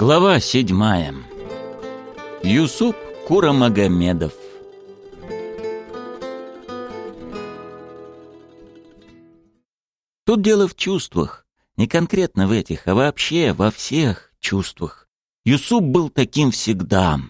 Глава седьмая. Юсуп Курамагомедов. Тут дело в чувствах. Не конкретно в этих, а вообще во всех чувствах. Юсуп был таким всегда.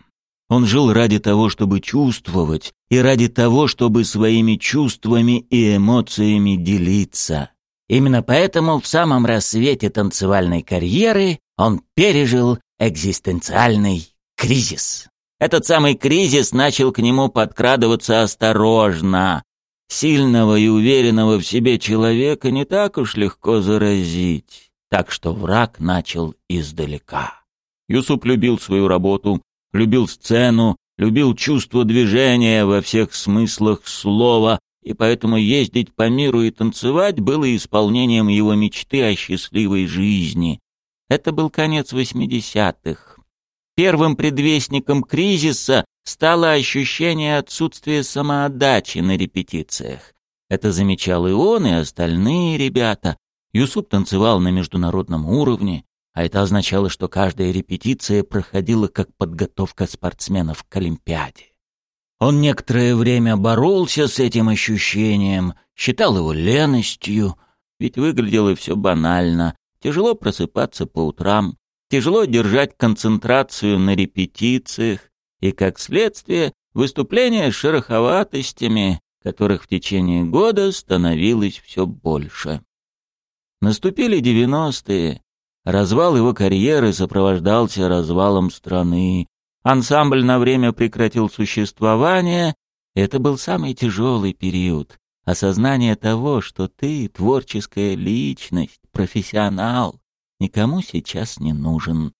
Он жил ради того, чтобы чувствовать, и ради того, чтобы своими чувствами и эмоциями делиться. Именно поэтому в самом рассвете танцевальной карьеры он пережил экзистенциальный кризис. Этот самый кризис начал к нему подкрадываться осторожно. Сильного и уверенного в себе человека не так уж легко заразить, так что враг начал издалека. Юсуп любил свою работу, любил сцену, любил чувство движения во всех смыслах слова, и поэтому ездить по миру и танцевать было исполнением его мечты о счастливой жизни. Это был конец восьмидесятых. Первым предвестником кризиса стало ощущение отсутствия самоотдачи на репетициях. Это замечал и он, и остальные ребята. Юсуп танцевал на международном уровне, а это означало, что каждая репетиция проходила как подготовка спортсменов к Олимпиаде. Он некоторое время боролся с этим ощущением, считал его леностью, ведь выглядело все банально. Тяжело просыпаться по утрам, тяжело держать концентрацию на репетициях, и, как следствие, выступления с шероховатостями, которых в течение года становилось все больше. Наступили девяностые, Развал его карьеры сопровождался развалом страны. Ансамбль на время прекратил существование. Это был самый тяжелый период. Осознание того, что ты творческая личность, профессионал, никому сейчас не нужен.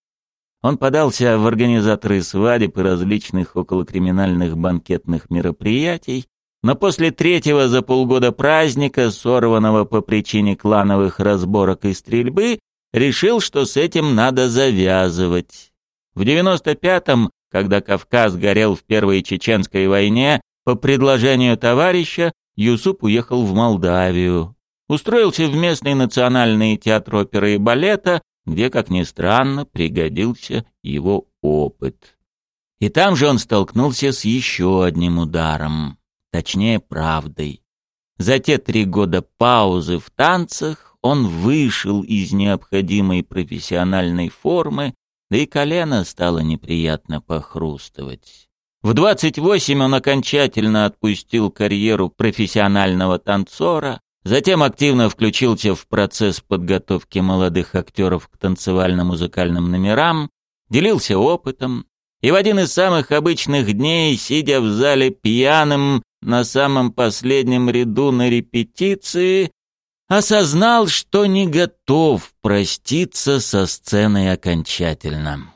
Он подался в организаторы свадеб и различных околокриминальных банкетных мероприятий, но после третьего за полгода праздника, сорванного по причине клановых разборок и стрельбы, решил, что с этим надо завязывать. В 95-м, когда Кавказ горел в Первой Чеченской войне, по предложению товарища Юсуп уехал в Молдавию. Устроился в местный национальный театр оперы и балета, где, как ни странно, пригодился его опыт. И там же он столкнулся с еще одним ударом, точнее правдой. За те три года паузы в танцах он вышел из необходимой профессиональной формы, да и колено стало неприятно похрустывать. В 28 он окончательно отпустил карьеру профессионального танцора, затем активно включился в процесс подготовки молодых актеров к танцевально-музыкальным номерам, делился опытом, и в один из самых обычных дней, сидя в зале пьяным на самом последнем ряду на репетиции, осознал, что не готов проститься со сценой окончательно.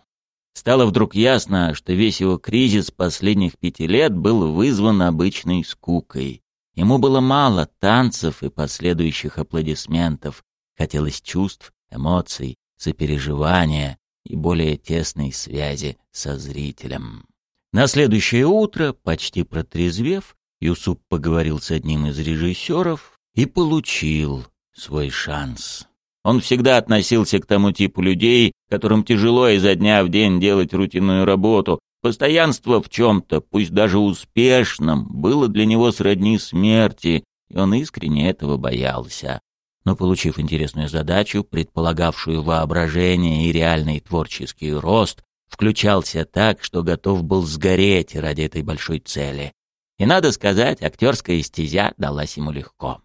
Стало вдруг ясно, что весь его кризис последних пяти лет был вызван обычной скукой. Ему было мало танцев и последующих аплодисментов. Хотелось чувств, эмоций, сопереживания и более тесной связи со зрителем. На следующее утро, почти протрезвев, Юсуп поговорил с одним из режиссеров, и получил свой шанс. Он всегда относился к тому типу людей, которым тяжело изо дня в день делать рутинную работу. Постоянство в чем-то, пусть даже успешном, было для него сродни смерти, и он искренне этого боялся. Но получив интересную задачу, предполагавшую воображение и реальный творческий рост, включался так, что готов был сгореть ради этой большой цели. И надо сказать, актерская стезя далась ему легко.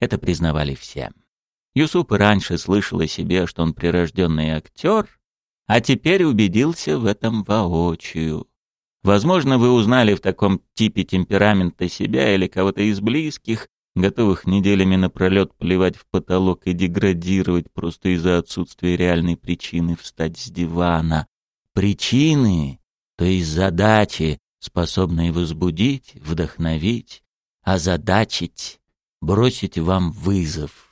Это признавали все. Юсуп раньше слышал о себе, что он прирожденный актер, а теперь убедился в этом воочию. Возможно, вы узнали в таком типе темперамента себя или кого-то из близких, готовых неделями напролет плевать в потолок и деградировать просто из-за отсутствия реальной причины встать с дивана. Причины, то есть задачи, способные возбудить, вдохновить, озадачить бросить вам вызов.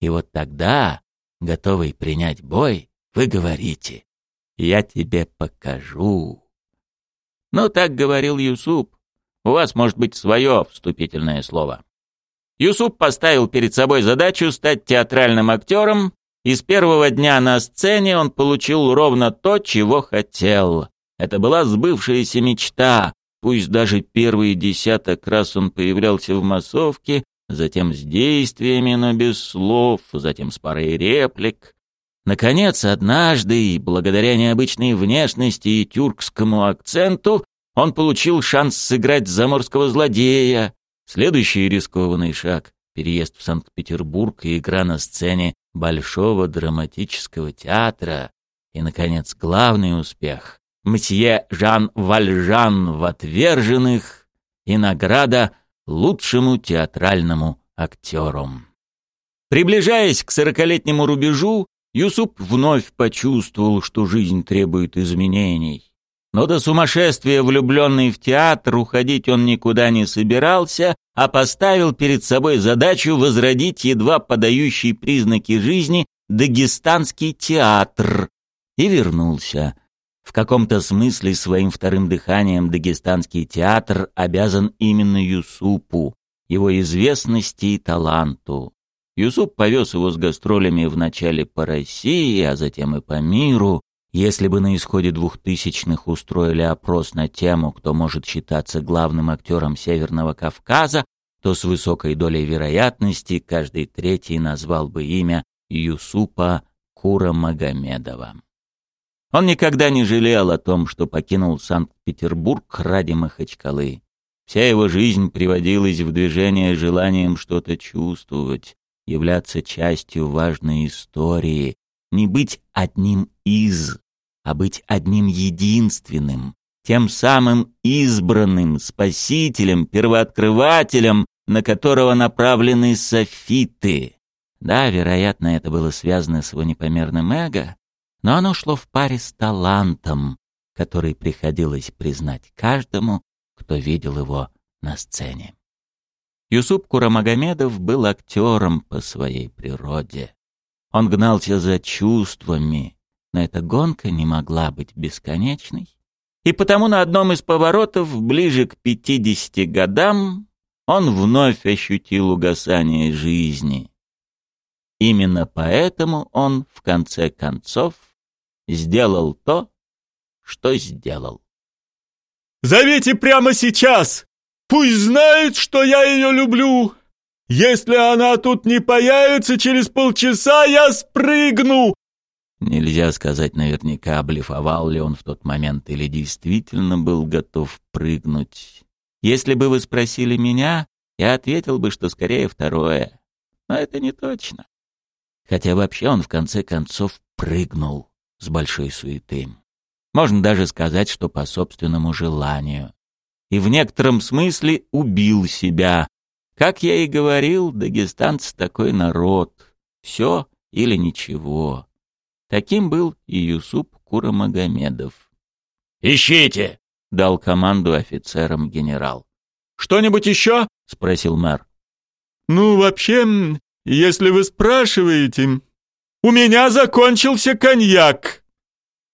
И вот тогда, готовый принять бой, вы говорите «Я тебе покажу». Ну, так говорил Юсуп. У вас может быть свое вступительное слово. Юсуп поставил перед собой задачу стать театральным актером, И с первого дня на сцене он получил ровно то, чего хотел. Это была сбывшаяся мечта. Пусть даже первые десяток раз он появлялся в массовке, затем с действиями, но без слов, затем с парой реплик. Наконец, однажды, благодаря необычной внешности и тюркскому акценту, он получил шанс сыграть заморского злодея. Следующий рискованный шаг — переезд в Санкт-Петербург и игра на сцене Большого драматического театра. И, наконец, главный успех — мсье Жан Вальжан в «Отверженных» и награда лучшему театральному актеру. Приближаясь к сорокалетнему рубежу, Юсуп вновь почувствовал, что жизнь требует изменений. Но до сумасшествия влюбленный в театр уходить он никуда не собирался, а поставил перед собой задачу возродить едва подающий признаки жизни дагестанский театр. И вернулся. В каком-то смысле своим вторым дыханием дагестанский театр обязан именно Юсупу, его известности и таланту. Юсуп повез его с гастролями вначале по России, а затем и по миру. Если бы на исходе двухтысячных устроили опрос на тему, кто может считаться главным актером Северного Кавказа, то с высокой долей вероятности каждый третий назвал бы имя Юсупа Кура Магомедова. Он никогда не жалел о том, что покинул Санкт-Петербург ради Махачкалы. Вся его жизнь приводилась в движение желанием что-то чувствовать, являться частью важной истории, не быть одним из, а быть одним единственным, тем самым избранным, спасителем, первооткрывателем, на которого направлены софиты. Да, вероятно, это было связано с его непомерным эго, но оно шло в паре с талантом, который приходилось признать каждому, кто видел его на сцене. Юсуп Курамагомедов был актером по своей природе. Он гнался за чувствами, но эта гонка не могла быть бесконечной. И потому на одном из поворотов, ближе к пятидесяти годам, он вновь ощутил угасание жизни. Именно поэтому он, в конце концов, сделал то, что сделал. «Зовите прямо сейчас! Пусть знает, что я ее люблю. Если она тут не появится через полчаса, я спрыгну!» Нельзя сказать наверняка, блефовал ли он в тот момент или действительно был готов прыгнуть. Если бы вы спросили меня, я ответил бы, что скорее второе. Но это не точно. Хотя вообще он в конце концов прыгнул с большой суеты. Можно даже сказать, что по собственному желанию и в некотором смысле убил себя. Как я и говорил, дагестанцы такой народ. Все или ничего. Таким был и Юсуп Курамагомедов. «Ищите!» — дал команду офицерам генерал. «Что-нибудь еще?» — спросил мэр. «Ну, вообще, если вы спрашиваете, у меня закончился коньяк!»